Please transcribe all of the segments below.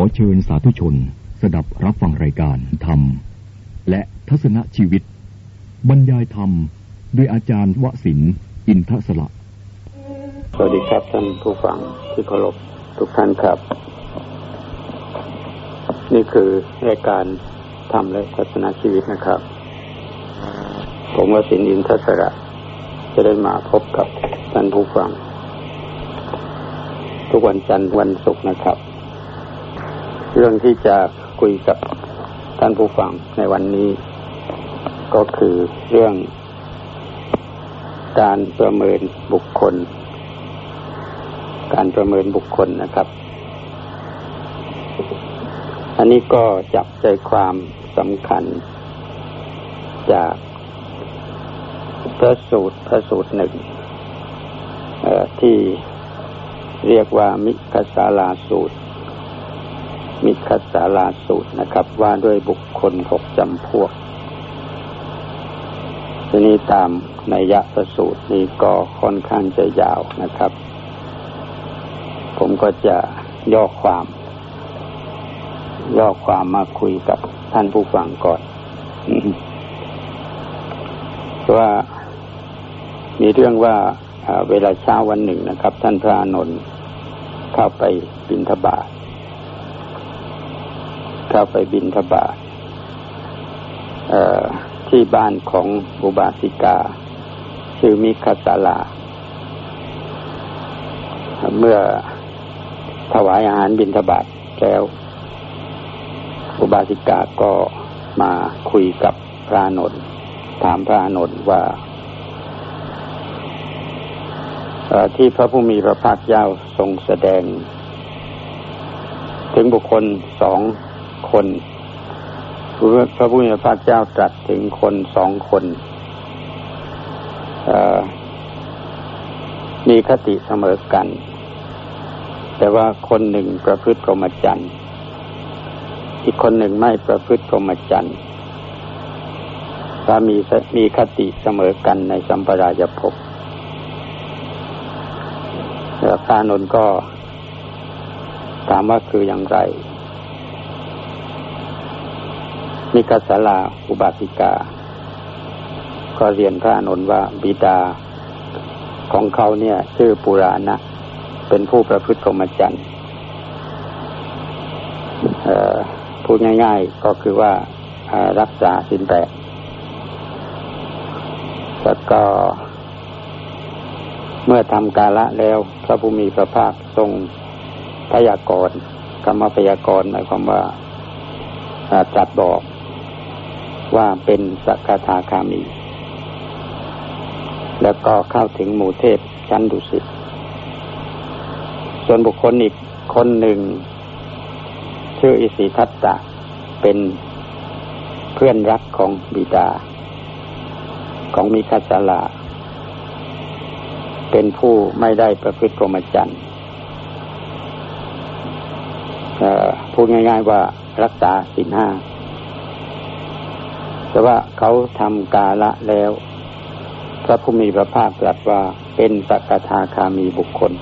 อเชิญสาธุชนสดับรับฟังรายการธรรม และทัศนชีวิต บรรยายธรรมโดยอาจารย์วสินอินทศละ สวัสดีครับท่านผู้ฟังที่เคารพทุกท่านครับ นี่คือรายการธรรมและทัศนชีวิตนะครับ ผมวสินอินทศระจะได้มาพบกับท่านผู้ฟัง ทุกวันจันทร์วันศุกร์นะครับ เรื่องที่จะคุยกับท่านผู้ฟังในวันนี้ ก็คือเรื่องการประเมินบุคคล การประเมินบุคคลนะครับ อันนี้ก็จับใจความสำคัญ จากพระสูตรพระสูตรหนึ่งที่เรียกว่ามิคสาลาสูตร มิคสสาลาสูตรนะครับ ว่าด้วยบุคคลหกจำพวก ทีนี้ตามในยะประสูตรนี้ก็ค่อนข้างจะยาวนะครับ ผมก็จะย่อความ ย่อความมาคุยกับท่านผู้ฟังก่อนว่ามีเรื่องว่าเวลาเช้าวันหนึ่งนะครับ ท่านพระนนท์เข้าไปบินทบาท เข้าไปบินทบาทที่บ้านของอุบาสิกา ชื่อมิคาสาลา เมื่อถวายอาหารบินทบาทแล้ว อุบาสิกาก็มาคุยกับพระนนท์ถามพระนนท์ว่าที่พระผู้มีพระภาคเจ้าทรงแสดง ถึงบุคคลสอง คนพระพุทธพระเจ้าตรัสถึงคนสองคน มีคติเสมอกัน แต่ว่าคนหนึ่งประพฤติกรมจรรย์อีกคนหนึ่งไม่ประพฤติกรมจรรย์ถ้ามีมีคติเสมอกันในสัมปรายภพพระนนท์ก็ถามว่าคืออย่างไร มิกสาลาอุบาสิกา ก็เรียนพระนนท์ว่าบิดาของเขาเนี่ย ชื่อปุราณะ เป็นผู้ประพฤติพรหมจรรย์พูดง่ายๆก็คือว่ารักษาสินแปดแล้วก็ เมื่อทำกาละแล้ว พระภูมิพระภาคทรงพยากรณ์กรรมพยากรณ์หมายความว่าตรัสบอก ว่าเป็นสกทาคามี แล้วก็เข้าถึงหมู่เทพชั้นดุสิตส่วนบุคคลอีกคนหนึ่ง ชื่ออิสิทัตตะเป็นเพื่อนรักของบิดา ของมิคาสลา เป็นผู้ไม่ได้ประพฤติพรหมจรรย์พูดง่าย ๆว่ารักษาสินห้า แต่ว่าเขาทำกาละแล้ว พระผู้มีพระภาคตรัสว่าเป็นสกทาคามีบุคคล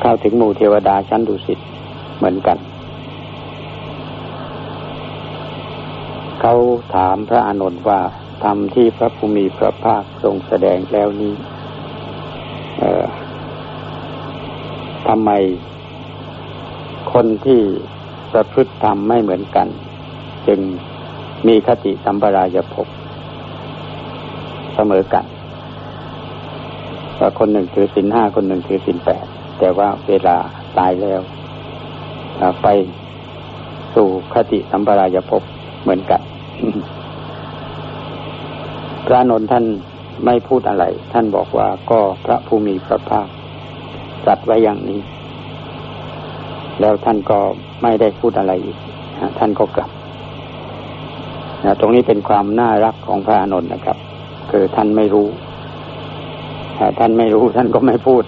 เข้าถึงหมู่เทวดาชั้นดุสิตเหมือนกัน เขาถามพระอานนท์ว่าทำที่พระภูมิพระภาคทรงแสดงแล้วนี้ทำไมคนที่ประพฤติธรรมไม่เหมือนกัน จึงมีคติสัมปรายภพเสมอกันว่าคนหนึ่งถือสินห้าคนหนึ่งถือสินแปดแต่ว่าเวลาตายแล้วไปสู่คติสัมปรายภพเหมือนกันพระนนท่านไม่พูดอะไร ท่านบอกว่าก็พระภูมิพระภาคจัดไว้อย่างนี้ แล้วท่านก็ไม่ได้พูดอะไรอีก ท่านก็กลับ นะตรงนี้เป็นความน่ารักของพระอนุนนะครับ คือท่านไม่รู้ท่านไม่รู้ท่านก็ไม่พูด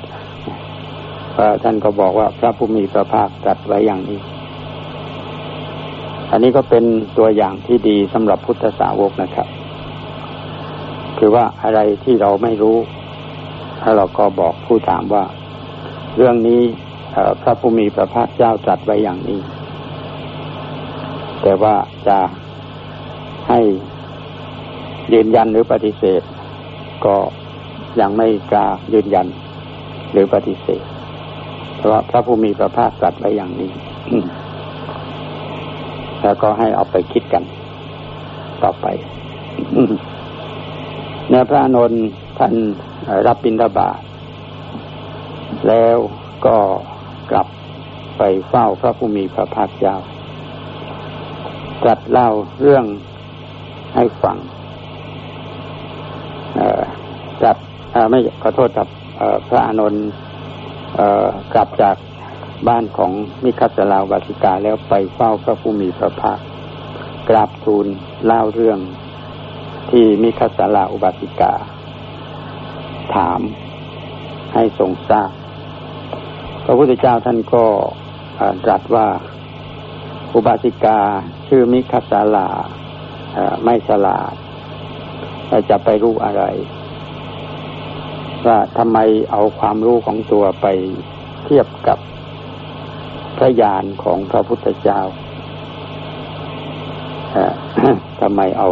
ท่านก็บอกว่าพระผู้มีพระภาคตรัสไว้อย่างนี้ อันนี้ก็เป็นตัวอย่างที่ดีสำหรับพุทธสาวกนะครับ คือว่าอะไรที่เราไม่รู้ถ้าเราก็บอกผู้ถามว่า เรื่องนี้พระผู้มีพระภาคเจ้าตรัสไว้อย่างนี้ แต่ว่าจะ ให้ยืนยันหรือปฏิเสธ ก็ยังไม่กล้ายืนยันหรือปฏิเสธ เพราะพระผู้มีพระภาคตรัสไว้อย่างนี้ แล้วก็ให้เอาไปคิดกัน ต่อไปเนื้อพระนนท์ท่านรับบิณฑบาตแล้วก็กลับไปเฝ้าพระผู้มีพระภาคเจ้าตรัสเล่าเรื่อง ให้ฟังจัดไม่ขอโทษครับพระอานนท์กลับจากบ้านของมิคัสลาวาสิกาแล้วไปเฝ้าพระผู้มีพระภาคกราบทูลเล่าเรื่องที่มิคัสลาอุบาสิกา ถามให้ทรงทราบพระพุทธเจ้าท่านก็ตรัสว่าอุบาสิกาชื่อมิคัสลา ไม่ฉลาดจะไปรู้อะไร ว่าทำไมเอาความรู้ของตัวไปเทียบกับพระญาณของพระพุทธเจ้าทำไมเอา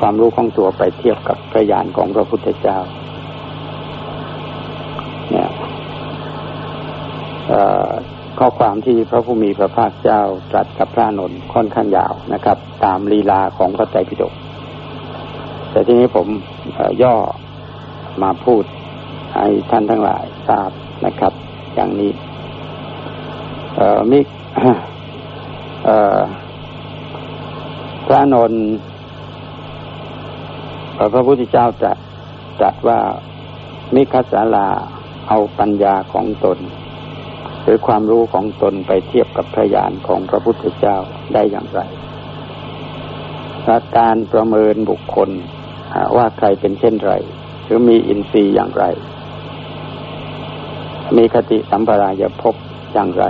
ความรู้ของตัวไปเทียบกับพระญาณของพระพุทธเจ้า เนี่ย ข้อความที่พระผู้มีพระภาคเจ้าตรัสกับพระนนท์ค่อนข้างยาวนะครับ ตามลีลาของพระไตรปิฎกแต่ทีนี้ผมย่อมาพูดให้ท่านทั้งหลายทราบนะครับ อย่างนี้มิพระนนท์พระพุทธเจ้าตรัสตรัสว่ามิคัสาลาเอาปัญญาของตน รือความรู้ของตนไปเทียบกับพระญาณของพระพุทธเจ้าได้อย่างไรการประเมินบุคคลว่าใครเป็นเช่นไร หรือมีอินทรีย์อย่างไร มีคติสัมปรายภพอย่างไร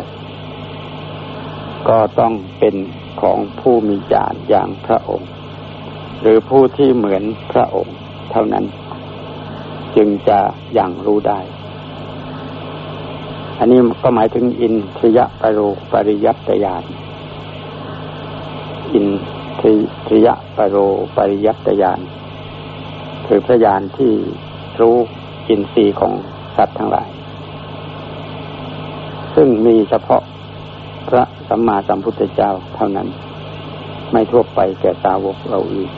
ก็ต้องเป็นของผู้มีญาณอย่างพระองค์ หรือผู้ที่เหมือนพระองค์ เท่านั้น จึงจะอย่างรู้ได้ อันนี้ก็หมายถึงอินทรียปรโรปริยัตยานอินทรียปรโรปริยัตยานคือพระญาณที่รู้อินทรีย์ของสัตว์ทั้งหลาย ซึ่งมีเฉพาะพระสัมมาสัมพุทธเจ้าเท่านั้น ไม่ทั่วไปแก่สาวกเราอีก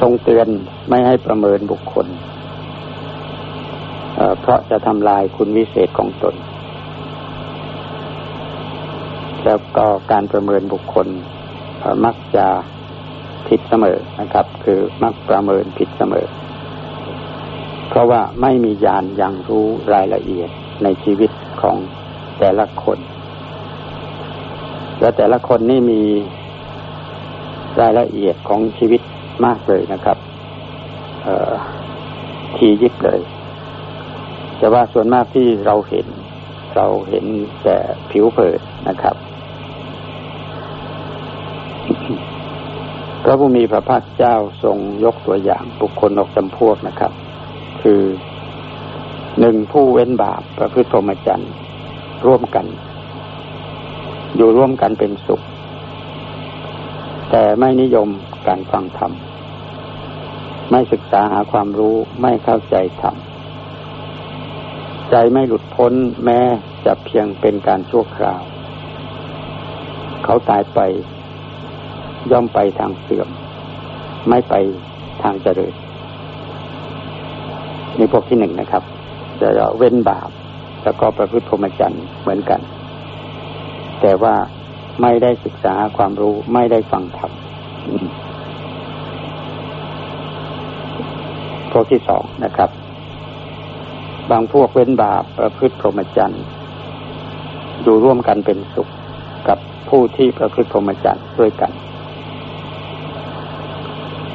ทรงเตือนไม่ให้ประเมินบุคคล เพราะจะทำลายคุณวิเศษของตน แล้วก็การประเมินบุคคลมักจะผิดเสมอนะครับ คือมักประเมินผิดเสมอ เพราะว่าไม่มีญาณยังรู้รายละเอียดในชีวิตของแต่ละคน และแต่ละคนนี่มีรายละเอียดของชีวิตมากเลยนะครับทียิบเลย แต่ว่าส่วนมากที่เราเห็น เราเห็นแต่ผิวเผินนะครับ พระผู้มีพระภาคเจ้าทรงยกตัวอย่างบุคคลออกจำพวกนะครับ คือหนึ่งผู้เว้นบาปประพฤติพรหมจรรย์ร่วมกัน อยู่ร่วมกันเป็นสุข แต่ไม่นิยมการฟังธรรม ไม่ศึกษาหาความรู้ไม่เข้าใจธรรม ใจไม่หลุดพ้นแม้จะเพียงเป็นการชั่วคราว เขาตายไปย่อมไปทางเสื่อม ไม่ไปทางเจริญนี่พวกที่หนึ่งนะครับ จะเว้นบาป แล้วก็ประพฤติพรหมจรรย์เหมือนกัน แต่ว่าไม่ได้ศึกษาความรู้ไม่ได้ฟังธรรมพวกที่สองนะครับ บางพวกเว้นบาปประพฤติพรหมจรรย์อยู่ร่วมกันเป็นสุขกับผู้ที่ประพฤติพรหมจรรย์ด้วยกัน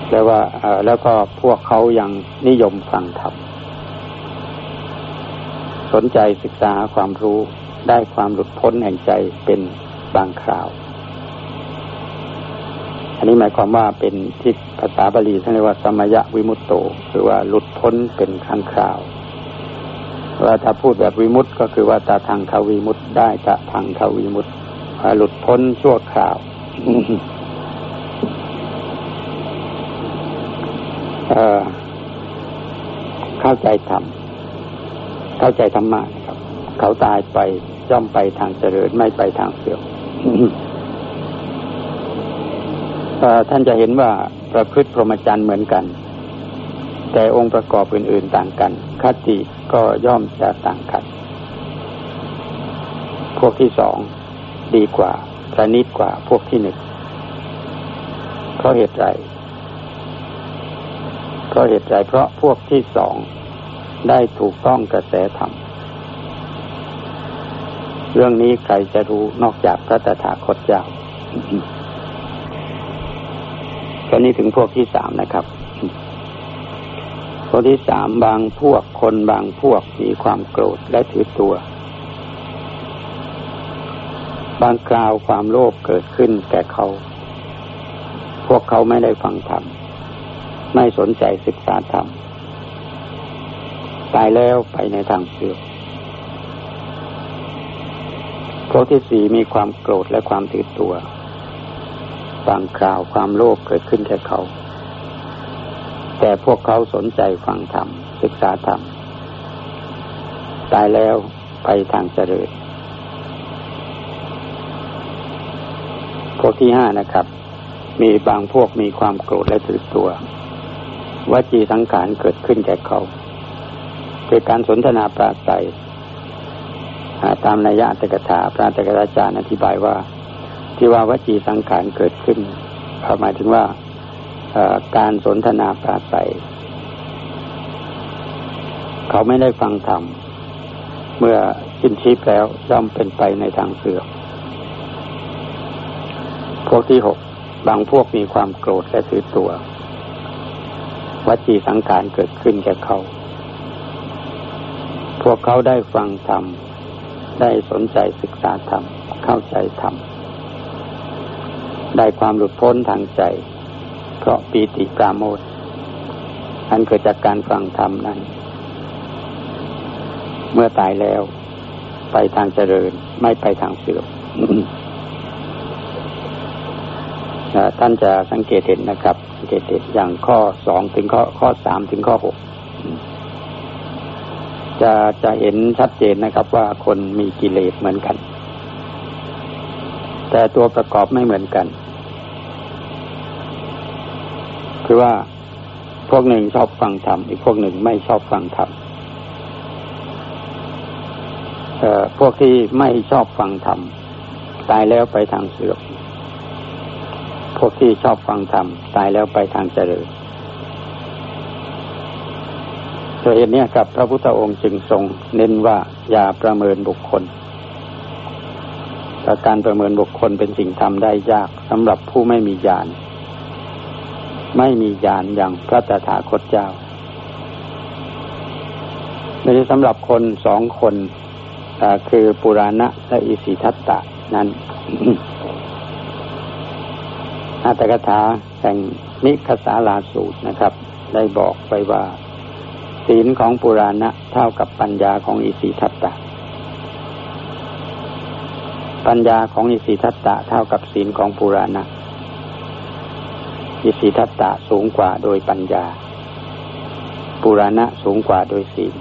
แล้วว่าแล้วก็พวกเขายังนิยมฟังธรรมสนใจศึกษาความรู้ได้ความหลุดพ้นแห่งใจเป็นบางคราว อันนี้หมายความว่าเป็นที่ภาษาบาลีท่านเรียกว่าสมยะวิมุตโต คือว่าหลุดพ้นเป็นครั้งคราว ว่าถ้าพูดแบบวิมุตต์ก็คือว่าตาทางขาวิมุตต์ได้ตาทางขาวิมุตต์หลุดพ้นชั่วคราวเข้าใจธรรมเข้าใจธรรมะครับ เขาตายไปย่อมไปทางเจริญไม่ไปทางเสื่อมท่านจะเห็นว่าประพฤติพรหมจรรย์เหมือนกัน แต่องค์ประกอบอื่น ๆต่างกัน คติก็ย่อมจะต่างกัน พวกที่สองดีกว่าประณีตกว่าพวกที่หนึ่งเพราะเหตุไรเพราะเหตุไรเพราะพวกที่สองได้ถูกต้องกระแสธรรมเรื่องนี้ใครจะรู้นอกจากพระตถาคตเจ้าตอนนี้ถึงพวกที่สามนะครับ พวกที่สามบางพวกคนบางพวกมีความโกรธและถือตัว บางคราวความโลภเกิดขึ้นแก่เขา พวกเขาไม่ได้ฟังธรรมไม่สนใจศึกษาธรรมตายแล้วไปในทางเสื่อมพวกที่สี่มีความโกรธและความถือตัว บางคราวความโลภเกิดขึ้นแก่เขา แต่พวกเขาสนใจฟังธรรมศึกษาธรรม ตายแล้วไปทางเจริญพวกที่ห้านะครับ มีบางพวกมีความโกรธและถือตัววจีสังขารเกิดขึ้นแก่เขาคือการสนทนาปราศัยตามนัยยะตกถาพระตกถาจารย์อธิบายว่า ที่ว่าวจีสังขารเกิดขึ้นหมายถึงว่า การสนทนาปราศัย เขาไม่ได้ฟังธรรม เมื่อสิ้นชีพแล้วย่อมเป็นไปในทางเสื่อมพวกที่หกบางพวกมีความโกรธและถือตัววัจีสังขารเกิดขึ้นแก่เขา พวกเขาได้ฟังธรรม ได้สนใจศึกษาธรรม เข้าใจธรรม ได้ความหลุดพ้นทางใจ เพราะปีติปราโมทอันเกิดจากการฟังธรรมนั้น เมื่อตายแล้ว ไปทางเจริญไม่ไปทางเสื่อมท่านจะสังเกตเห็นนะครับ สังเกตเห็นอย่างข้อสองถึงข้อข้อสามถึงข้อหกจะจะเห็นชัดเจนนะครับว่าคนมีกิเลสเหมือนกัน แต่ตัวประกอบไม่เหมือนกัน คือว่าพวกหนึ่งชอบฟังธรรมอีกพวกหนึ่งไม่ชอบฟังธรรมพวกที่ไม่ชอบฟังธรรมตายแล้วไปทางเสื่อมพวกที่ชอบฟังธรรมตายแล้วไปทางเจริญโดยเหตุนี้กับพระพุทธองค์จึงทรงเน้นว่าอย่าประเมินบุคคลแต่การประเมินบุคคลเป็นสิ่งทำได้ยากสำหรับผู้ไม่มีญาณ ไม่มีญาณอย่างพระตถาคตเจ้าในสำหรับคนสองคนคือปุราณะและอิสิทัตตะนั้นอาตกถาแห่งมิคสาลาสูตรนะครับ ได้บอกไปว่า ศีลของปุราณะเท่ากับปัญญาของอิสิทัตตะ ปัญญาของอิสิทัตตะเท่ากับศีลของปุราณะ อิสิทัตตะสูงกว่าโดยปัญญา ปุราณะสูงกว่าโดยศีล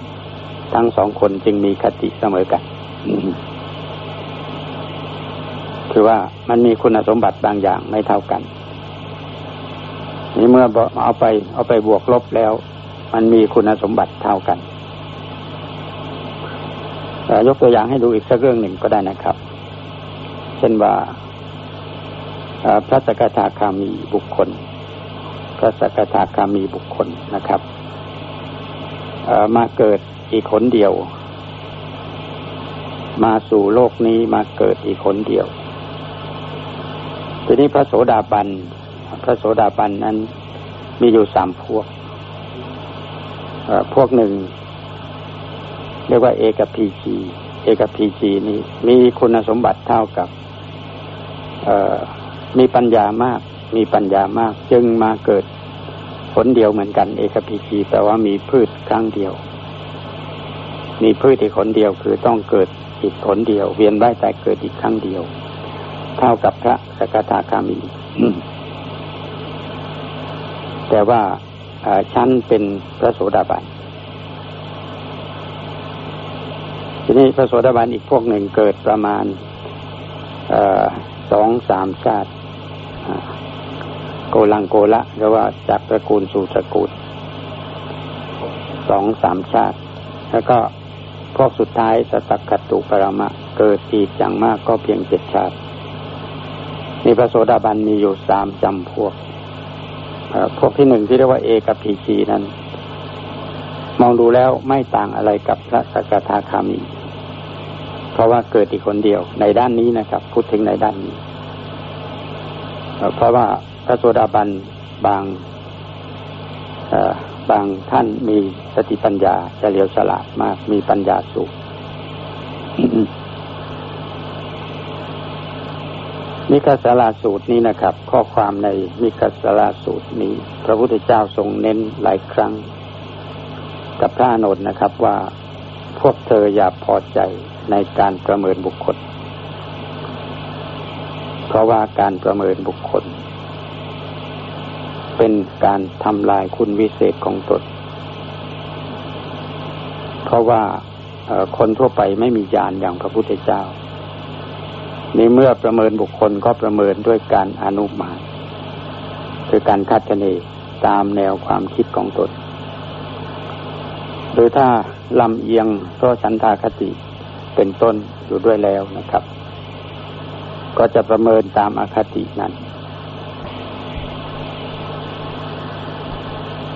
ทั้งสองคนจึงมีคติเสมอกันคือว่ามันมีคุณสมบัติบางอย่างไม่เท่ากัน นี่เมื่อเอาไป เอาไปบวกลบแล้ว มันมีคุณสมบัติเท่ากันยกตัวอย่างให้ดูอีกสักเรื่องหนึ่งก็ได้นะครับ เช่นว่าพระสกทาคามีบุคคล พระสกทาคามีบุคคลนะครับมาเกิดอีกคนเดียว มาสู่โลกนี้มาเกิดอีกคนเดียว ทีนี้พระโสดาบัน พระโสดาบันนั้นมีอยู่สามพวก พวกหนึ่ง เรียกว่าเอกพีจีเอกพีจีนี้มีคุณสมบัติเท่ากับมีปัญญามาก มีปัญญามาก จึงมาเกิดผลเดียวเหมือนกัน เอกพีจีแปลว่ามีพืชครั้งเดียว มีพืชอีกผลเดียวคือต้องเกิดอีกผลเดียว เวียนว่ายแต่เกิดอีกครั้งเดียว เท่ากับพระสกทาคามีแต่ว่าชั้นเป็นพระโสดาบันทีนี้พระโสดาบันอีกพวกหนึ่งเกิดประมาณสองสามชาติ โกลังโกละหรือว่าจากตระกูลสู่ตระกูลสองสามชาติ แล้วก็พวกสุดท้ายสตักขตุปรมะ เกิดอีกอย่างมากก็เพียงเจ็ดชาติมีพระโสดาบันมีอยู่สามจำพวกพวกที่หนึ่งที่เรียกว่าเอกับพีชีนั้น มองดูแล้วไม่ต่างอะไรกับพระสกทาคามี เพราะว่าเกิดอีกคนเดียวในด้านนี้นะครับ พูดถึงในด้านนี้ เพราะว่า พระโสดาบันบางบางท่านมีสติปัญญาเฉลียวฉลาดมากมีปัญญาสูงมิคสาลาสูตรนี้นะครับ ข้อความในมิคสาลาสูตรนี้ พระพุทธเจ้าทรงเน้นหลายครั้ง กับพระอนนท์นะครับว่าพวกเธออย่าพอใจในการประเมินบุคคล เพราะว่าการประเมินบุคคล เป็นการทำลายคุณวิเศษของตน เพราะว่าคนทั่วไปไม่มีญาณอย่างพระพุทธเจ้าในเมื่อประเมินบุคคลก็ประเมินด้วยการอนุมานคือการคาดคะเนตามแนวความคิดของตน หรือถ้าลำเอียงเพราะฉันทาคติเป็นต้นอยู่ด้วยแล้วนะครับ ก็จะประเมินตามอาคตินั้น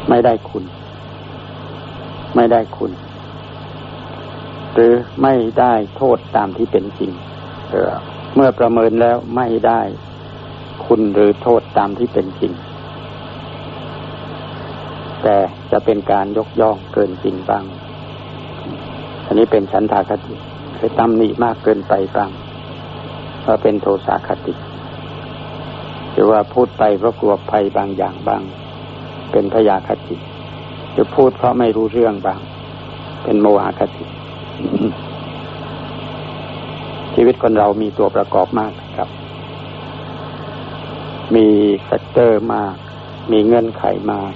ไม่ได้คุณ ไม่ได้คุณ หรือไม่ได้โทษตามที่เป็นจริงเออเมื่อประเมินแล้วไม่ได้คุณหรือโทษตามที่เป็นจริง แต่จะเป็นการยกย่องเกินจริงบ้าง อันนี้เป็นฉันทาคติคือตำหนิมากเกินไปบ้างว่าเป็นโทสาคติหรือว่าพูดไปเพราะกลัวภัยบางอย่างบ้าง เป็นพยาคติหรือพูดเพราะไม่รู้เรื่องบ้าง เป็นโมหคติ ชีวิตคนเรามีตัวประกอบมากครับ มีแฟกเตอร์มาก มีเงื่อนไขมาก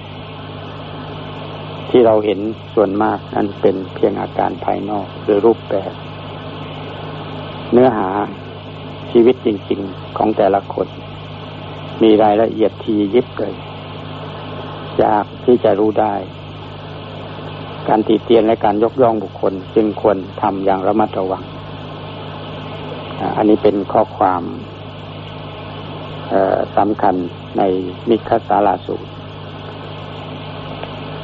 ที่เราเห็นส่วนมากนั้นเป็นเพียงอาการภายนอกหรือรูปแบบ เนื้อหาชีวิตจริง ๆ ของแต่ละคน มีรายละเอียดทียิบเลย ยากที่จะรู้ได้ การตีเตียนและการยกย่องบุคคล จึงควรทำอย่างระมัดระวัง อันนี้เป็นข้อความสำคัญในมิคสาลาสูตร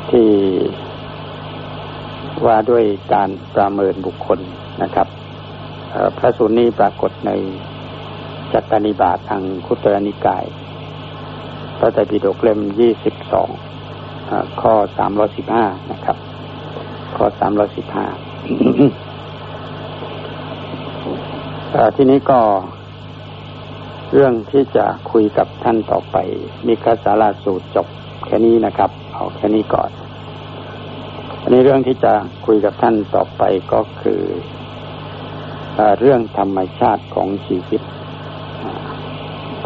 ที่ว่าด้วยการประเมินบุคคลนะครับพระสูตรนี้ปรากฏในจัตตานิบาตทางคุตรนิกาย ระไตรปิฎกเล่มยี่สิบสองข้อสามร้อสิบห้านะครับ ข้อสามร้อสิบห้าทีนี้ก็ เรื่องที่จะคุยกับท่านต่อไปมีคาสาราสูตรจบแค่นี้นะครับ เอาแค่นี้ก่อน อันนี้เรื่องที่จะคุยกับท่านต่อไปก็คือเรื่องธรรมชาติของชีวิต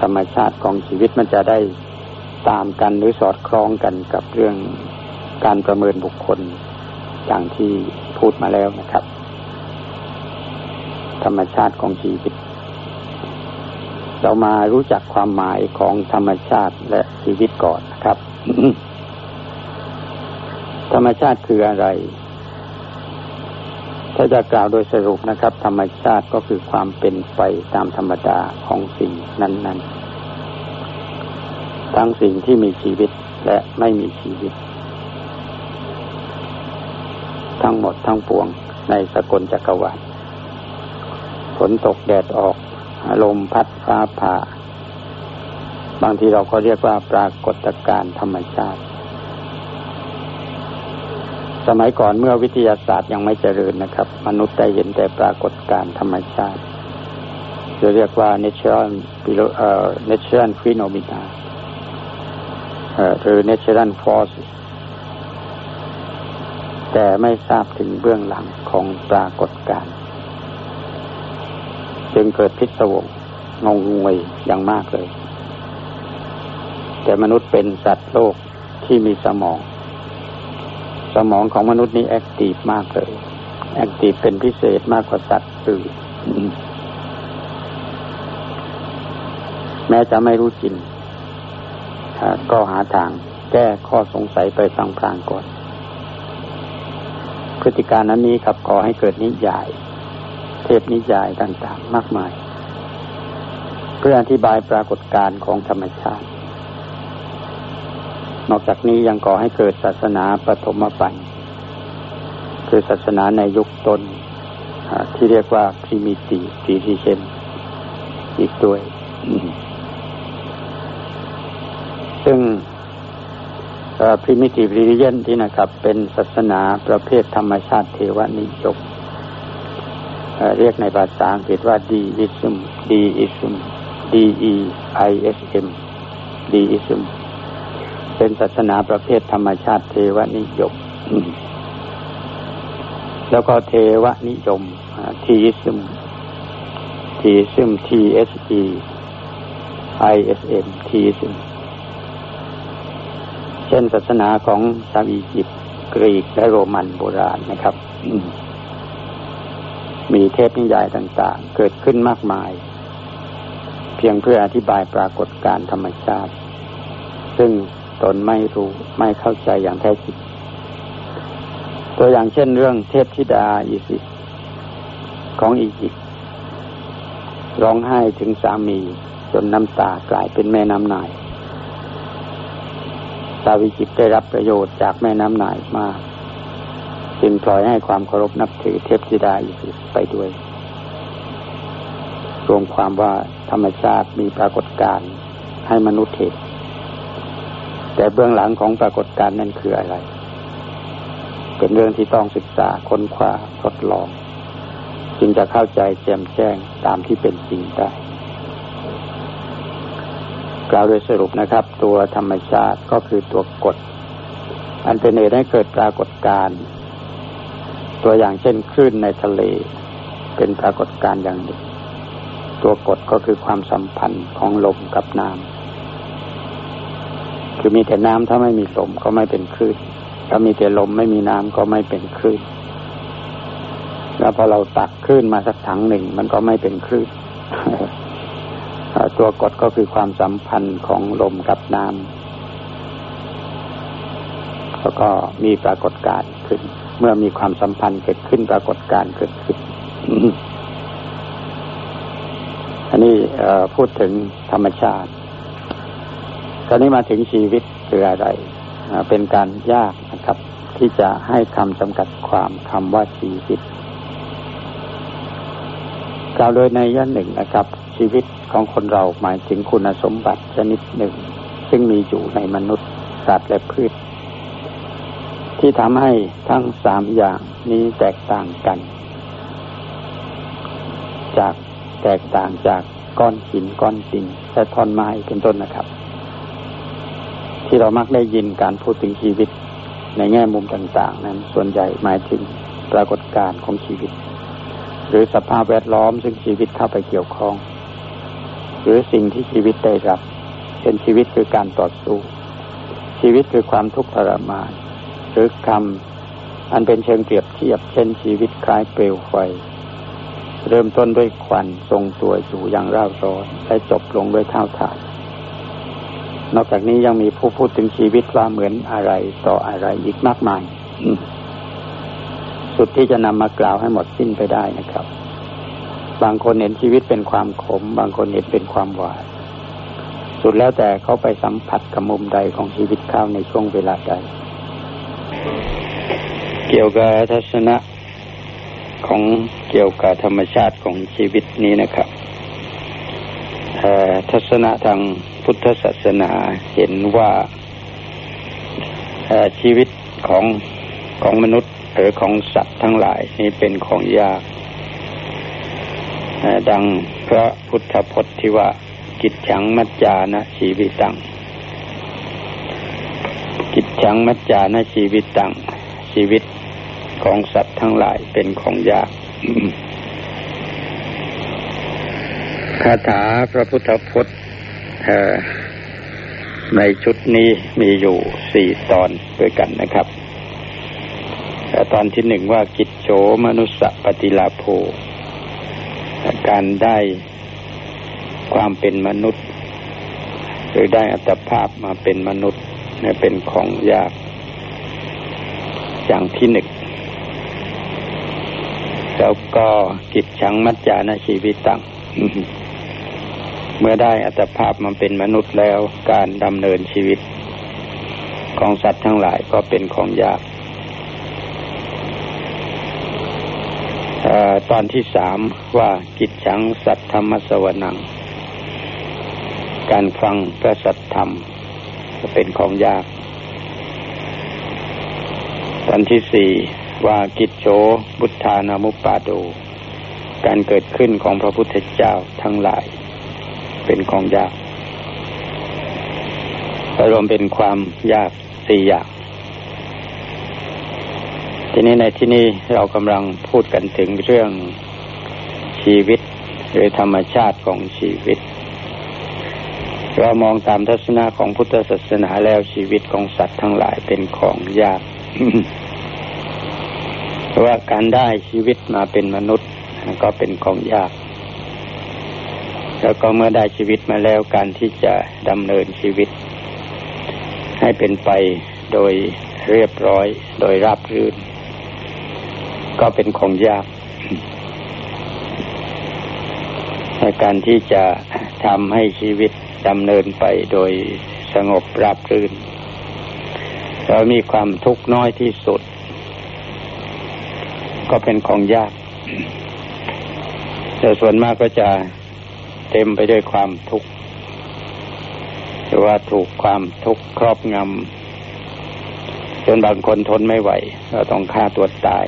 ธรรมชาติของชีวิตมันจะได้ ตามกันหรือสอดคล้องกันกับเรื่องการประเมินบุคคลอย่างที่พูดมาแล้วนะครับ ธรรมชาติของชีวิต เรามารู้จักความหมายของธรรมชาติและชีวิตก่อนนะครับ ธรรมชาติคืออะไร ถ้าจะกล่าวโดยสรุปนะครับ ธรรมชาติก็คือความเป็นไปตามธรรมดาของสิ่งนั้น ๆ ทั้งสิ่งที่มีชีวิตและไม่มีชีวิต ทั้งหมดทั้งปวงในสกลจักรวาลฝนตกแดดออกลมพัดฟ้าผ่า บางทีเราก็เรียกว่าปรากฏการณ์ธรรมชาติ สมัยก่อนเมื่อวิทยาศาสตร์ยังไม่เจริญนะครับ มนุษย์ได้เห็นแต่ปรากฏการณ์ธรรมชาติจะเรียกว่า natural natural phenomena หรือ natural forces แต่ไม่ทราบถึงเบื้องหลังของปรากฏการณ์จึงเกิดพิศวงงงงวยอย่างมากเลย แต่มนุษย์เป็นสัตว์โลกที่มีสมอง สมองของมนุษย์นี้แอคทีฟมากเลย แอคทีฟเป็นพิเศษมากกว่าสัตว์อื่นแม้จะไม่รู้จริง ก็หาทางแก้ข้อสงสัยไปฟังพลางก่อน พฤติการนั้นนี้ครับก่อให้เกิดนิยาย เทพนิยายต่างๆ มากมาย เพื่ออธิบายปรากฏการณ์ของธรรมชาติ นอกจากนี้ยังก่อให้เกิดศาสนาปฐมปัญคือศาสนาในยุคต้นที่เรียกว่า primitive religion อีกด้วยซึ่ง primitive religion ที่นะครับ เป็นศาสนาประเภทธรรมชาติเทวนิยมเรียกในภาษาอังกฤษว่า deism deism d e i s m deism เป็นศาสนาประเภทธรรมชาติเทวนิยม แล้วก็เทวนิยมทีซึมทีซึม T S E I S M ทีซึม เช่นศาสนาของชาวอียิปต์กรีกและโรมันโบราณนะครับ มีเทพนิยายต่างๆ เกิดขึ้นมากมาย เพียงเพื่ออธิบายปรากฏการธรรมชาติ ซึ่งตนไม่รู้ไม่เข้าใจอย่างแท้จริงตัวอย่างเช่นเรื่องเทพธิดาอีสิสของอียิปต์ร้องไห้ถึงสามีจนน้ำตากลายเป็นแม่น้ำนาย ชาววิจิตได้รับประโยชน์จากแม่น้ำนายมาก จึงปล่อยให้ความเคารพนับถือเทพธิดาอีสิไปด้วย รวมความว่าธรรมชาติมีปรากฏการณ์ให้มนุษย์เห็นแต่เบื้องหลังของปรากฏการณ์นั้นคืออะไร เป็นเรื่องที่ต้องศึกษาค้นคว้าทดลอง จึงจะเข้าใจแจ่มแจ้งตามที่เป็นจริงได้ กล่าวโดยสรุปนะครับ ตัวธรรมชาติก็คือตัวกฎอันเป็นเหตุให้เกิดปรากฏการณ์ตัวอย่างเช่นคลื่นในทะเล เป็นปรากฏการณ์อย่างหนึ่ง ตัวกฎก็คือความสัมพันธ์ของลมกับน้ำคือมีแต่น้ำถ้าไม่มีลมก็ไม่เป็นคลื่นถ้ามีแต่ลมไม่มีน้ำก็ไม่เป็นคลื่นแล้วพอเราตักคลื่นมาสักถังหนึ่งมันก็ไม่เป็นคลื่น ตัวกฎก็คือความสัมพันธ์ของลมกับน้ำแล้วก็มีปรากฏการณ์ขึ้น เมื่อมีความสัมพันธ์เกิดขึ้นปรากฏการณ์เกิดขึ้น อันนี้พูดถึงธรรมชาติตอนนี้มาถึงชีวิตคืออะไร เป็นการยากนะครับ ที่จะให้คำจำกัดความคำว่าชีวิตกล่าวโดยในย่นหนึ่งนะครับ ชีวิตของคนเราหมายถึงคุณสมบัติชนิดหนึ่ง ซึ่งมีอยู่ในมนุษย์สัตว์และพืช ที่ทำให้ทั้งสามอย่างนี้แตกต่างกัน จากแตกต่างจากก้อนหินก้อนดินและท่อนไม้เป็นต้นนะครับ ที่เรามักได้ยินการพูดถึงชีวิตในแง่มุมต่าง ๆ นั้น ส่วนใหญ่หมายถึงปรากฏการณ์ของชีวิต หรือสภาพแวดล้อมซึ่งชีวิตเข้าไปเกี่ยวข้อง หรือสิ่งที่ชีวิตได้รับเป็นชีวิตคือการต่อสู้ ชีวิตคือความทุกข์ทรมาน หรือคำอันเป็นเชิงเปรียบเทียบ เช่นชีวิตคล้ายเปลวไฟ เริ่มต้นด้วยควันทรงตัวอยู่อย่างร่าร้อนและจบลงด้วยเท่าฐานนอกจากนี้ยังมีผู้พูดถึงชีวิตว่าเหมือนอะไรต่ออะไรอีกมากมาย สุดที่จะนำมากล่าวให้หมดสิ้นไปได้นะครับ บางคนเห็นชีวิตเป็นความขม บางคนเห็นเป็นความหวานสุดแล้วแต่เขาไปสัมผัสกับมุมใดของชีวิตเขาในช่วงเวลาใด เกี่ยวกับทัศนะของเกี่ยวกับธรรมชาติของชีวิตนี้นะครับทัศนะทางพุทธศาสนาเห็นว่าชีวิตของของมนุษย์หรือของสัตว์ทั้งหลายนี้เป็นของยาก ดังพระพุทธพจน์ที่ว่ากิจฉังมัจจานะชีวิตตัง กิจฉังมัจจานะชีวิตตัง ชีวิตของสัตว์ทั้งหลายเป็นของยากคาถาพระพุทธพจน์ในชุดนี้มีอยู่สี่ตอนด้วยกันนะครับแต่ตอนที่หนึ่งว่ากิจโฉมนุสสปฏิลาโภ การได้ความเป็นมนุษย์ หรือได้อัตภาพมาเป็นมนุษย์เนี่ยเป็นของยาก อย่างที่หนึ่งแล้วก็กิจชังมัจจานาชีวิตตังเมื่อได้อัตภาพมาเป็นมนุษย์แล้วการดำเนินชีวิต ของสัตว์ทั้งหลายก็เป็นของยาก อตอนที่สามว่ากิจฉังสัตธรรมสวนัง การฟังพระสัตธรรมจะเป็นของยาก ตอนที่สี่ว่ากิจโฉบุทธานามุปปาโดการเกิดขึ้นของพระพุทธเจ้าทั้งหลาย เป็นของยากรวมเป็นความยากสี่อย่าง ทีนี้ในที่นี้เรากำลังพูดกันถึงเรื่องชีวิตหรือธรรมชาติของชีวิต เรามองตามทัศนะของพุทธศาสนาแล้วชีวิตของสัตว์ทั้งหลายเป็นของยากเพราะว่าการได้ชีวิตมาเป็นมนุษย์ ก็เป็นของยาก แล้วก็เมื่อได้ชีวิตมาแล้วการที่จะดำเนินชีวิต ให้เป็นไปโดยเรียบร้อยโดยราบรื่น ก็เป็นของยากในการที่จะทำให้ชีวิตดำเนินไปโดยสงบราบรื่นเรามีความทุกข์น้อยที่สุด ก็เป็นของยากแต่ส่วนมากก็จะเต็มไปด้วยความทุกข์หรือว่าถูกความทุกข์ครอบงำจนบางคนทนไม่ไหว ก็ต้องฆ่าตัวตาย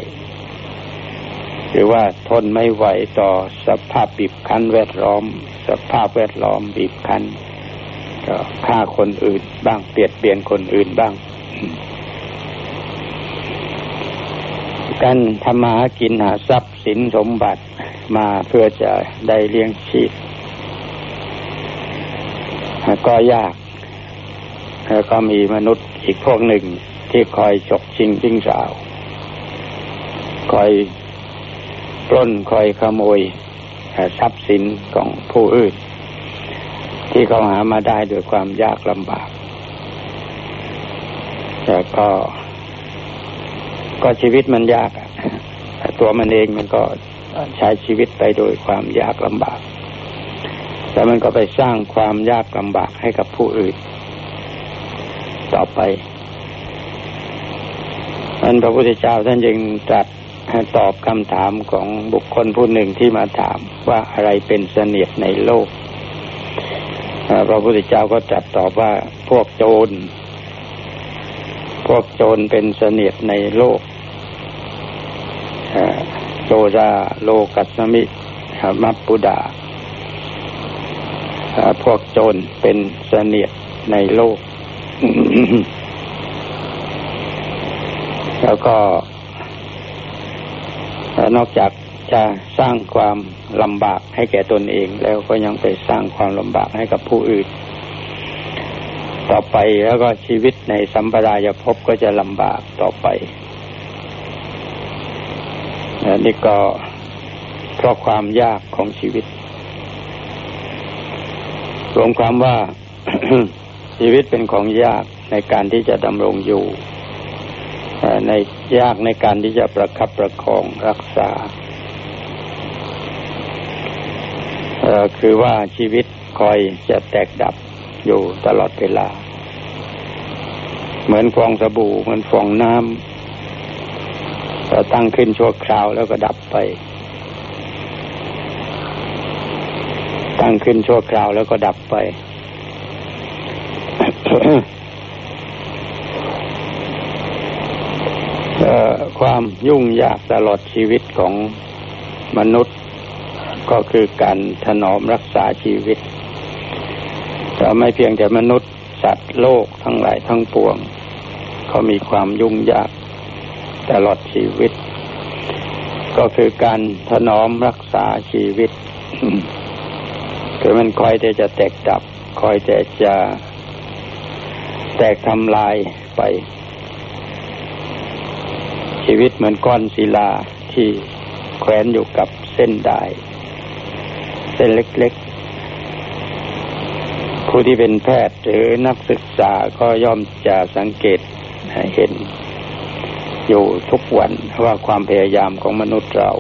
หรือว่าทนไม่ไหวต่อสภาพบีบคั้นแวดล้อม สภาพแวดล้อมบีบคั้นก็ฆ่าคนอื่นบ้างเปลี่ยนเปลี่ยนคนอื่นบ้าง การทำมาหากินหาทรัพย์สินสมบัติมาเพื่อจะได้เลี้ยงชีพก็ยาก แล้วก็มีมนุษย์อีกพวกหนึ่งที่คอยฉกชิงจิ้งสาว คอย ปล้นคอยขโมยทรัพย์สินของผู้อื่น ที่เขาหามาได้ด้วยความยากลำบากแต่ก็ก็ชีวิตมันยากตัวมันเองมันก็ใช้ชีวิตไปโดยความยากลำบากแล้วมันก็ไปสร้างความยากลำบากให้กับผู้อื่น ต่อไปอันพระพุทธเจ้าท่านยังตรัส ตอบคำถามของบุคคลผู้หนึ่งที่มาถามว่าอะไรเป็นเสนียดในโลกพระพุทธเจ้าก็ตรัสตอบว่าพวกโจร พวกโจรเป็นเสนียดในโลกโจราโลกัสมิมัปปุดา พวกโจรเป็นเสนียดในโลก แล้วก็ นอกจากจะสร้างความลำบากให้แก่ตนเอง แล้วก็ยังไปสร้างความลำบากให้กับผู้อื่น ต่อไปแล้วก็ชีวิตในสัมปรายภพก็จะลำบากต่อไปนี่ก็เพราะความยากของชีวิต รวมความว่าชีวิตเป็นของยากในการที่จะดำรงอยู่ ในยากในการที่จะประคับประคองรักษาคือว่าชีวิตคอยจะแตกดับอยู่ตลอดเวลา เหมือนฟองสบู่เหมือนฟองน้ำตั้งขึ้นชั่วคราวแล้วก็ดับไป ตั้งขึ้นชั่วคราวแล้วก็ดับไป ความยุ่งยากตลอดชีวิตของมนุษย์ก็คือการถนอมรักษาชีวิตแต่ไม่เพียงแต่มนุษย์สัตว์โลกทั้งหลายทั้งปวง เขามีความยุ่งยากตลอดชีวิต ก็คือการถนอมรักษาชีวิตคือมันคอยแต่จะแตกดับ คอยแต่จะแตกทำลายไป ชีวิตเหมือนก้อนศิลาที่แขวนอยู่กับเส้นด้เส้นเล็กๆ ผู้ที่เป็นแพทย์หรือนักศึกษาก็ย่อมจะสังเกตเห็น อยู่ทุกวันว่าความพยายามของมนุษย์เรา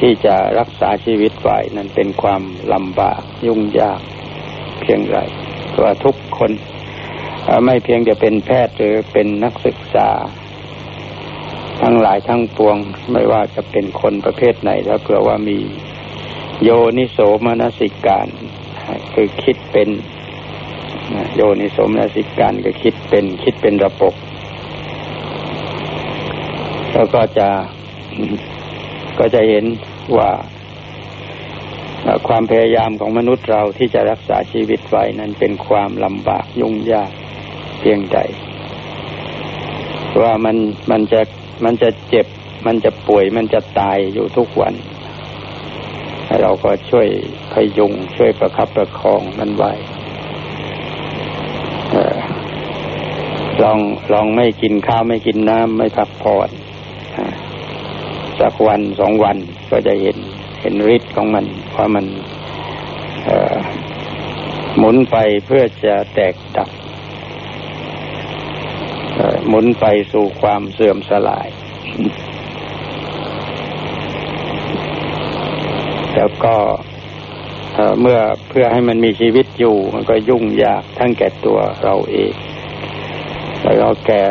ที่จะรักษาชีวิตไว้นั้นเป็นความลำบากยุ่งยากเพียงไรเพราะทุกคนไม่เพียงจะเป็นแพทย์หรือเป็นนักศึกษา ทั้งหลายทั้งปวงไม่ว่าจะเป็นคนประเภทไหนถ้าเผื่อว่ามีโยนิโสมนสิการคือคิดเป็นโยนิโสมนสิการก็คิดเป็นคิดเป็นระบบแล้วก็จะก็จะเห็นว่าความพยายามของมนุษย์เราที่จะรักษาชีวิตไว้นั้นเป็นความลำบากยุ่งยากเพียงใดว่ามันมันจะ มันจะเจ็บ มันจะป่วย มันจะตายอยู่ทุกวันเราก็ช่วยพยุงช่วยประคับประคองมันไว้ลองลองไม่กินข้าวไม่กินน้ำไม่พักผ่อนสักวันสองวันก็จะเห็นเห็นฤทธิ์ของมันว่ามันหมุนไปเพื่อจะแตกดับ หมุนไปสู่ความเสื่อมสลาย แล้วก็เมื่อเพื่อให้มันมีชีวิตอยู่ มันก็ยุ่งยากทั้งแก่ตัวเราเองแล้วก็แก่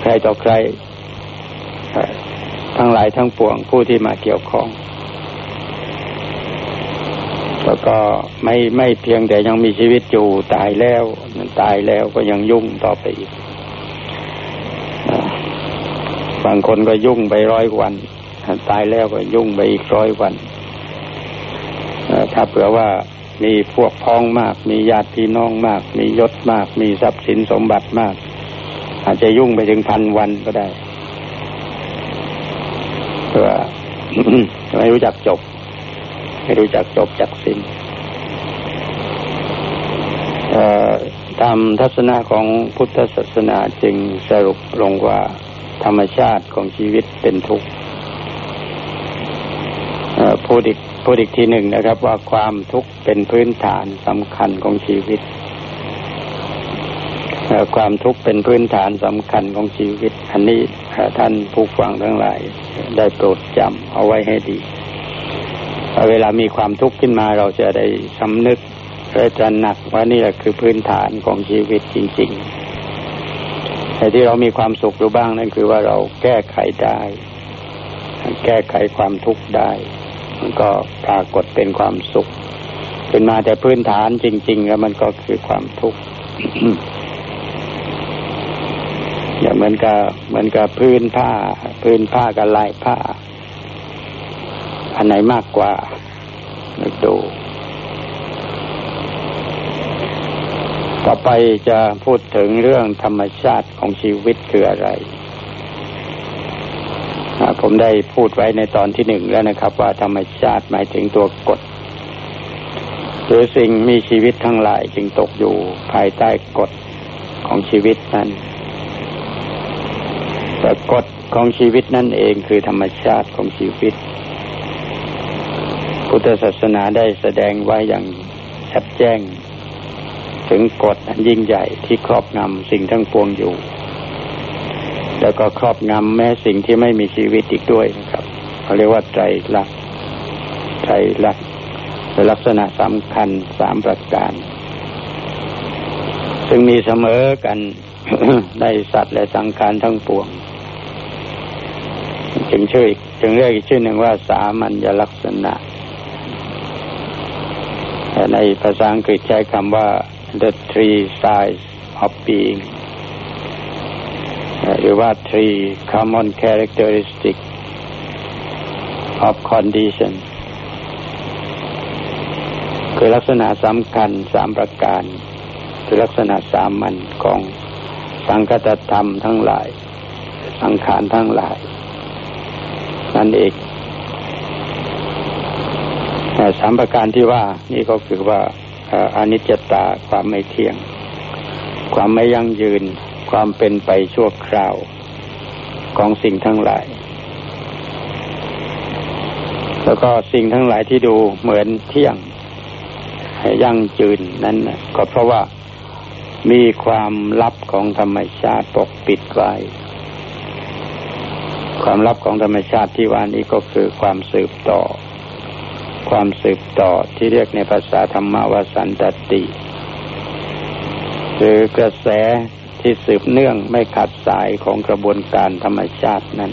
ใครต่อใครทั้งหลายทั้งปวงผู้ที่มาเกี่ยวข้องแล้วก็ไม่ไม่เพียงแต่ยังมีชีวิตอยู่ตายแล้ว มันตายแล้วก็ยังยุ่งต่อไปอีก บางคนก็ยุ่งไปร้อยวัน ตายแล้วก็ยุ่งไปอีกร้อยวันถ้าเผื่อว่ามีพวกพ้องมาก มีญาติพี่น้องมาก มียศมาก มีทรัพย์สินสมบัติมาก อาจจะยุ่งไปถึงพันวันก็ได้เพื่อไม่รู้จักจบ ไม่รู้จักจบจักสิ้นตามทัศนะของพุทธศาสนาจึงสรุปลงว่า ธรรมชาติของชีวิตเป็นทุกข์พูดอีกพูดอีกทีหนึ่งนะครับ ว่าความทุกข์เป็นพื้นฐานสำคัญของชีวิตความทุกข์เป็นพื้นฐานสำคัญของชีวิต อันนี้ท่านผู้ฟังทั้งหลาย ได้โปรดจำเอาไว้ให้ดีเวลามีความทุกข์ขึ้นมาเราจะได้สำนึกและจะหนักว่านี่แหละคือพื้นฐานของชีวิตจริง ๆ แต่ที่เรามีความสุขอยู่บ้างนั่นคือว่าเราแก้ไขได้ แก้ไขความทุกข์ได้ มันก็ปรากฏเป็นความสุขขึ้นมาแต่พื้นฐานจริง ๆ แล้วมันก็คือความทุกข์อย่างเหมือนกับเหมือนกับพื้นผ้า พื้นผ้ากับลายผ้า อันไหนมากกว่านึกดู ต่อไปจะพูดถึงเรื่องธรรมชาติของชีวิตคืออะไร ผมได้พูดไว้ในตอนที่หนึ่งแล้วนะครับ ว่าธรรมชาติหมายถึงตัวกฎหรือสิ่งมีชีวิตทั้งหลายจึงตกอยู่ภายใต้กฎของชีวิตนั้นแต่กฎของชีวิตนั่นเองคือธรรมชาติของชีวิต พุทธศาสนาได้แสดงไว้อย่างชัดแจ้ง ถึงกฎอันยิ่งใหญ่ที่ครอบงำสิ่งทั้งปวงอยู่ แล้วก็ครอบงำแม้สิ่งที่ไม่มีชีวิตอีกด้วยนะครับเขาเรียกว่าไตรลักษณ์ไตรลักเป็นลักษณะสำคัญสามประการ ซึ่งมีเสมอกันในสัตว์และสังขารทั้งปวง จึงชื่อจึงเรียกอีกชื่อหนึ่งว่าสามัญลักษณะในภาษาอังกฤษใช้คำว่า the three sides of being หรือว่า three common characteristic of condition คือลักษณะสำคัญสามประการ คือลักษณะสามัญของสังคตธรรมทั้งหลาย สังขารทั้งหลาย นั่นเองสามประการที่ว่านี่ก็คือว่า อนิจจตาความไม่เที่ยง ความไม่ยั่งยืน ความเป็นไปชั่วคราวของสิ่งทั้งหลาย แล้วก็สิ่งทั้งหลายที่ดูเหมือนเที่ยงยั่งยืนนั้นก็เพราะว่ามีความลับของธรรมชาติปกปิดไว้ความลับของธรรมชาติที่ว่านี้ก็คือความสืบต่อ ความสืบต่อที่เรียกในภาษาธรรมวสันตติคือกระแสที่สืบเนื่องไม่ขาดสายของกระบวนการธรรมชาตินั้น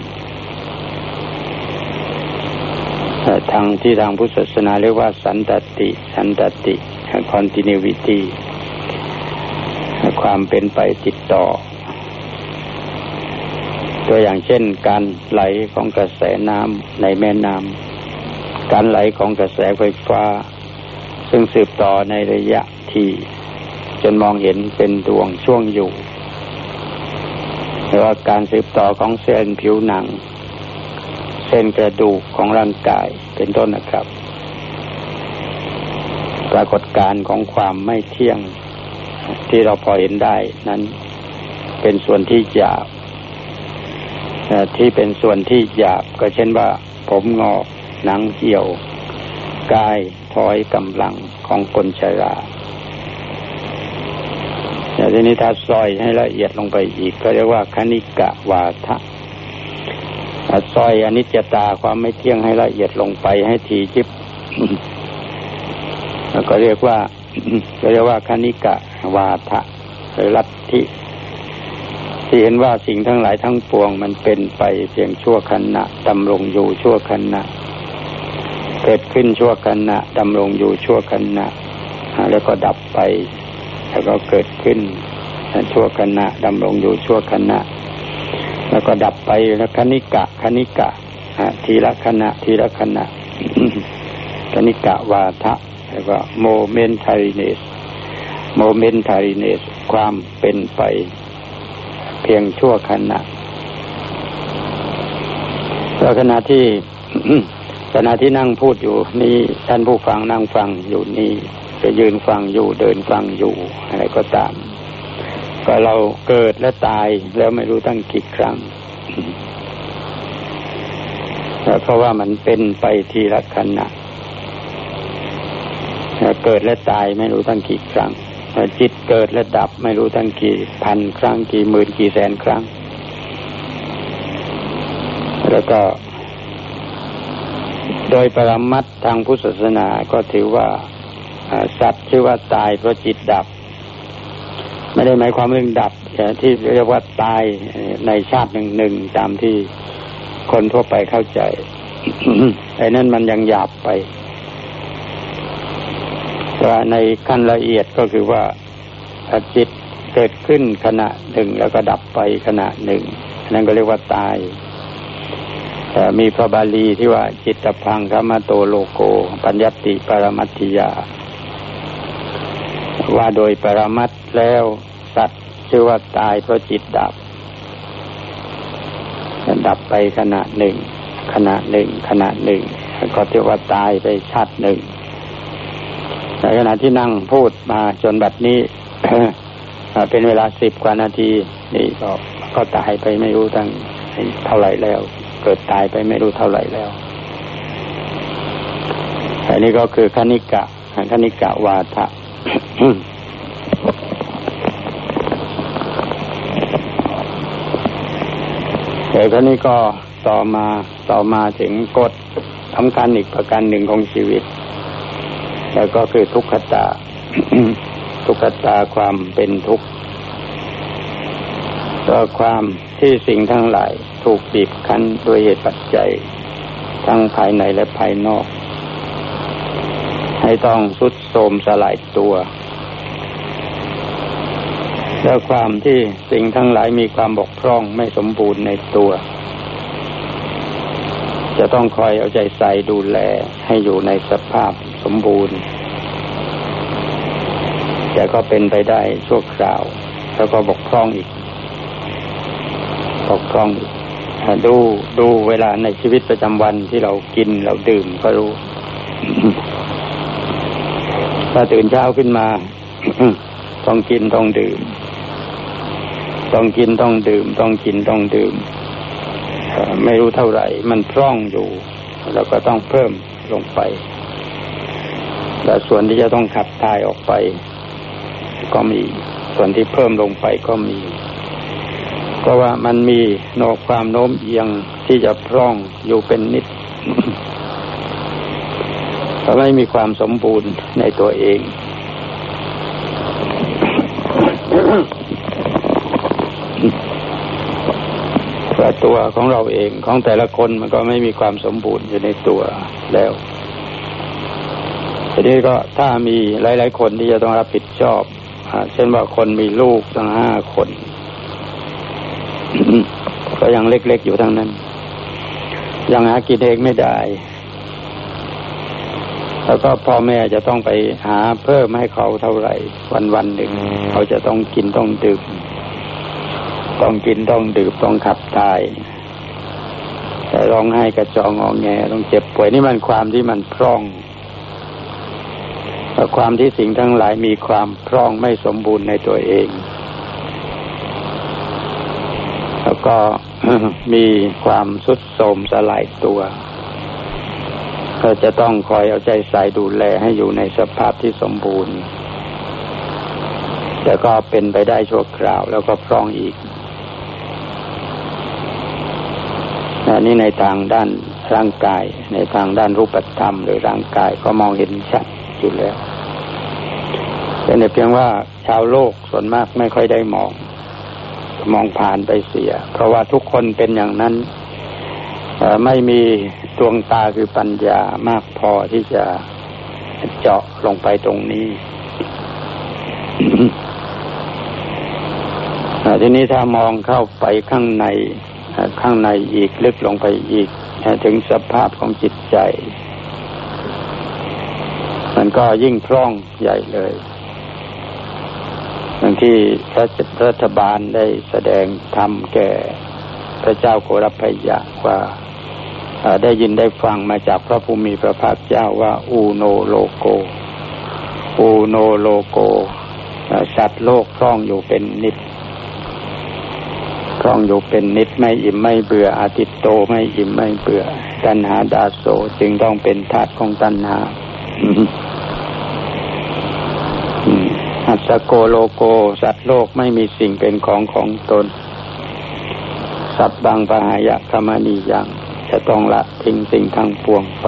ทางที่ทางพุทธศาสนาเรียกว่าสันตติ สันตติ continuity ความเป็นไปติดต่อ ตัวอย่างเช่นการไหลของกระแสน้ำในแม่น้ำ การไหลของกระแสไฟฟ้า ซึ่งสืบต่อในระยะที่จนมองเห็นเป็นดวงช่วงอยู่หรือว่าการสืบต่อของเส้นผิวหนัง เส้นกระดูกของร่างกายเป็นต้นนะครับ ปรากฏการณ์ของความไม่เที่ยงที่เราพอเห็นได้นั้นเป็นส่วนที่หยาบที่เป็นส่วนที่หยาบก็เช่นว่าผมงอก หนังเหี่ยว กายถอยกำลังของคนชราแต่ทีนี้ถ้าซอยให้ละเอียดลงไปอีก ก็เรียกว่าคณิกะวาทะซอยอนิจจตาความไม่เที่ยงให้ละเอียดลงไปให้ทีจิบแล้วก็เรียกว่าเรียกว่าคณิกะวาทะหรือลัทธิที่เห็นว่าสิ่งทั้งหลายทั้งปวงมันเป็นไปเพียงชั่วขณะดำรงอยู่ชั่วขณะ เกิดขึ้นชั่วขณะดำรงอยู่ชั่วขณะแล้วก็ดับไป แล้วก็เกิดขึ้นชั่วขณะดำรงอยู่ชั่วขณะ แล้วก็ดับไปแล้วคณิกะคณิกะทีละขณะทีละขณะคณิกะวาทะแล้วก็โมเมนทาริเนสโมเมนทาริเนสความเป็นไป เพียงชั่วขณะแล้วขณะที่ ขณะที่นั่งพูดอยู่นี่ท่านผู้ฟังนั่งฟังอยู่นี่จะยืนฟังอยู่เดินฟังอยู่อะไรก็ตาม ก็เราเกิดและตายแล้วไม่รู้ตั้งกี่ครั้งเพราะว่ามันเป็นไปทีละขณะเกิดและตายไม่รู้ตั้งกี่ครั้งจิตเกิดและดับไม่รู้ตั้งกี่พันครั้งกี่หมื่นกี่แสนครั้ง แล้วก็ โดยปรมัตทางพุทธศาสนาก็ถือว่าสัตว์ชื่อว่าตายเพราะจิตดับ ไม่ได้หมายความเรื่องดับที่เรียกว่าตายในชาติหนึ่งหนึ่งตามที่คนทั่วไปเข้าใจไอ้นั่นมันยังหยาบไปว่าในขั้นละเอียดก็คือว่าจิตเกิดขึ้นขณะหนึ่งแล้วก็ดับไปขณะหนึ่งนั่นก็เรียกว่าตาย มีพระบาลีที่ว่าจิตพังธรรมโตโลโก ปัญญติปรมัตติยา ว่าโดยปรมัตแล้วสัตว์ชื่อว่าตายเพราะจิตดับ ดับไปขณะหนึ่ง ขณะหนึ่ง ขณะหนึ่ง ก็เรียกว่าตายไปชาติหนึ่งในขณะที่นั่งพูดมาจนบัดนี้ เป็นเวลาสิบกว่านาที นี่ก็ก็ตายไปไม่รู้ตั้งเท่าไหร่แล้ว เกิดตายไปไม่รู้เท่าไหร่แล้วอันนี้ก็คือคณิกะคณิกะวาทะแต่ครนี้ก็ต่อมาต่อมาถึงกฎสำคัญอีกประการหนึ่งของชีวิต แล้วก็คือทุกขตา ทุกขตาความเป็นทุกข์ก็ความที่สิ่งทั้งหลาย ถูกบีบคั้นด้วยเหตุปัจจัย ทั้งภายในและภายนอก ให้ต้องสุดโทมสลายตัวแล้วความที่สิ่งทั้งหลายมีความบกพร่องไม่สมบูรณ์ในตัว จะต้องคอยเอาใจใส่ดูแลให้อยู่ในสภาพสมบูรณ์ แต่ก็เป็นไปได้ชั่วคราว แล้วก็บกพร่องอีกพก็พร่องอีก ดูดูเวลาในชีวิตประจำวันที่เรากินเราดื่มก็รู้ถ้าตื่นเช้าขึ้นมาต้องกินต้องดื่ม ต้องกินต้องดื่ม ต้องกินต้องดื่ม ไม่รู้เท่าไหร่ มันพร่องอยู่เราก็ต้องเพิ่มลงไปแต่ส่วนที่จะต้องขับถ่ายออกไป ก็มี ส่วนที่เพิ่มลงไปก็มี ก็ว่ามันมีโนความโน้มเอียงที่จะพร่องอยู่เป็นนิดก็ไม่มีความสมบูรณ์ในตัวเองว่าตัวของเราเองของแต่ละคนมันก็ไม่มีความสมบูรณ์อยู่ในตัวแล้วทีนี้ก็ถ้ามีหลาย ๆ คนที่จะต้องรับผิดชอบ เช่นว่าคนมีลูกตั้งห้าคน ก็ยังเล็กๆอยู่ทั้งนั้น ยังหากินเองไม่ได้ แล้วก็พ่อแม่จะต้องไปหาเพิ่มให้เขาเท่าไหร่ วันวันหนึ่งเขาจะต้องกินต้องดื่มต้องกินต้องดื่มต้องขับถ่ายแต่ร้องไห้กระจองงอแงต้องเจ็บป่วยนี่มันความที่มันพร่องแต่ความที่สิ่งทั้งหลายมีความพร่องไม่สมบูรณ์ในตัวเองแล้ว ก็มีความสุดโทมสลายตัว ก็จะต้องคอยเอาใจใส่ดูแลให้อยู่ในสภาพที่สมบูรณ์ แต่ก็เป็นไปได้ชั่วคราวแล้วก็พร่องอีกนี่ในทางด้านร่างกาย ในทางด้านรูปธรรมหรือร่างกายก็มองเห็นชัดอยู่แล้วแต่เพียงว่าชาวโลกส่วนมากไม่ค่อยได้มอง มองผ่านไปเสีย เพราะว่าทุกคนเป็นอย่างนั้นไม่มีดวงตาคือปัญญามากพอที่จะเจาะลงไปตรงนี้ทีนี้ถ้ามองเข้าไปข้างในข้างในอีกลึกลงไปอีกถึงสภาพของจิตใจ มันก็ยิ่งพร่องใหญ่เลย อย่างที่พระรัฐบาลได้แสดงธรรมแก่พระเจ้าโกรพยะว่าได้ยินได้ฟังมาจากพระภูมิพระภาคเจ้าว่า อูโนโลโก อูโนโลโก สัตว์โลกคล่องอยู่เป็นนิดคล่องอยู่เป็นนิดไม่อิ่มไม่เบื่ออาทิตโตไม่อิ่มไม่เบื่อตัณหาดาโซจึงต้องเป็นธาตุของตัณหา อัสโกโลโก สัตว์โลกไม่มีสิ่งเป็นของของตน สัตว์บางปหายะธรรมนียังจะต้องละทิ้งสิ่งทั้งปวงไป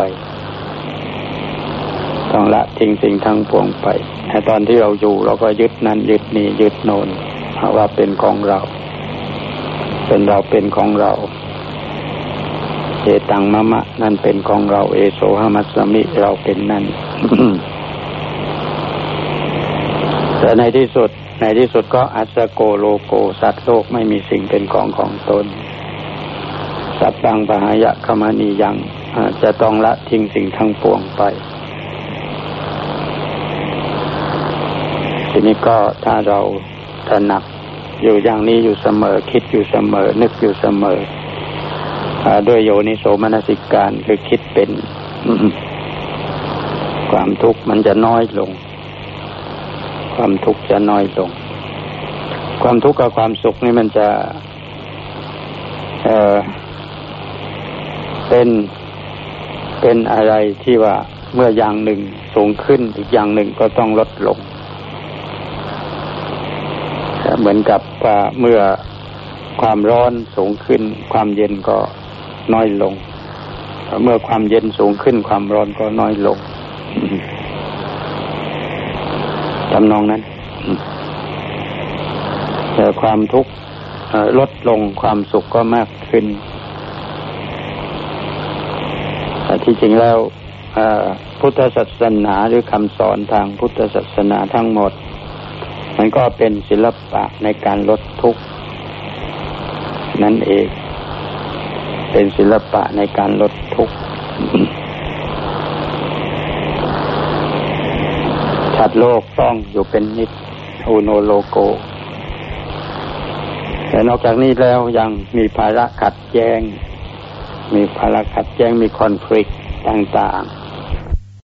ต้องละทิ้งสิ่งทั้งปวงไปแต่ตอนที่เราอยู่เราก็ยึดนั้นยึดนี้ยึดโนนว่าเป็นของเรา เป็นเราเป็นของเราเอตังมะมะ นั่นเป็นของเรา เอโซหมัสมิเราเป็นนั่น แต่ในที่สุดในที่สุดก็อัสโกโลโกสัตว์โลกไม่มีสิ่งเป็นของของตน สัตว์บางปหายะขมานียังจะต้องละทิ้งสิ่งทั้งปวงไป ทีนี้ก็ถ้าเราถนักอยู่อย่างนี้อยู่เสมอคิดอยู่เสมอ นึกอยู่เสมอด้วยโยนิโสมนสิการคือคิดเป็น ความทุกข์มันจะน้อยลง ความทุกข์จะน้อยลง ความทุกข์กับความสุขนี่มันจะเออเป็นเป็นอะไรที่ว่าเมื่ออย่างหนึ่งสูงขึ้นอีกอย่างหนึ่งก็ต้องลดลง เหมือนกับว่าเมื่อความร้อนสูงขึ้น ความเย็นก็น้อยลง เมื่อความเย็นสูงขึ้น ความร้อนก็น้อยลง ทำนองนั้นแต่ความทุกข์ลดลงความสุขก็มากขึ้นแต่ที่จริงแล้วพุทธศาสนาหรือคำสอนทางพุทธศาสนาทั้งหมด มันก็เป็นศิลปะในการลดทุกข์ นั่นเอง เป็นศิลปะในการลดทุกข์ ชัดโลกต้องอยู่เป็นนิจอุโนโลโก แต่นอกจากนี้แล้วยังมีภาระขัดแย้ง มีภาระขัดแย้งมีคอนฟ lict ต่าง ๆ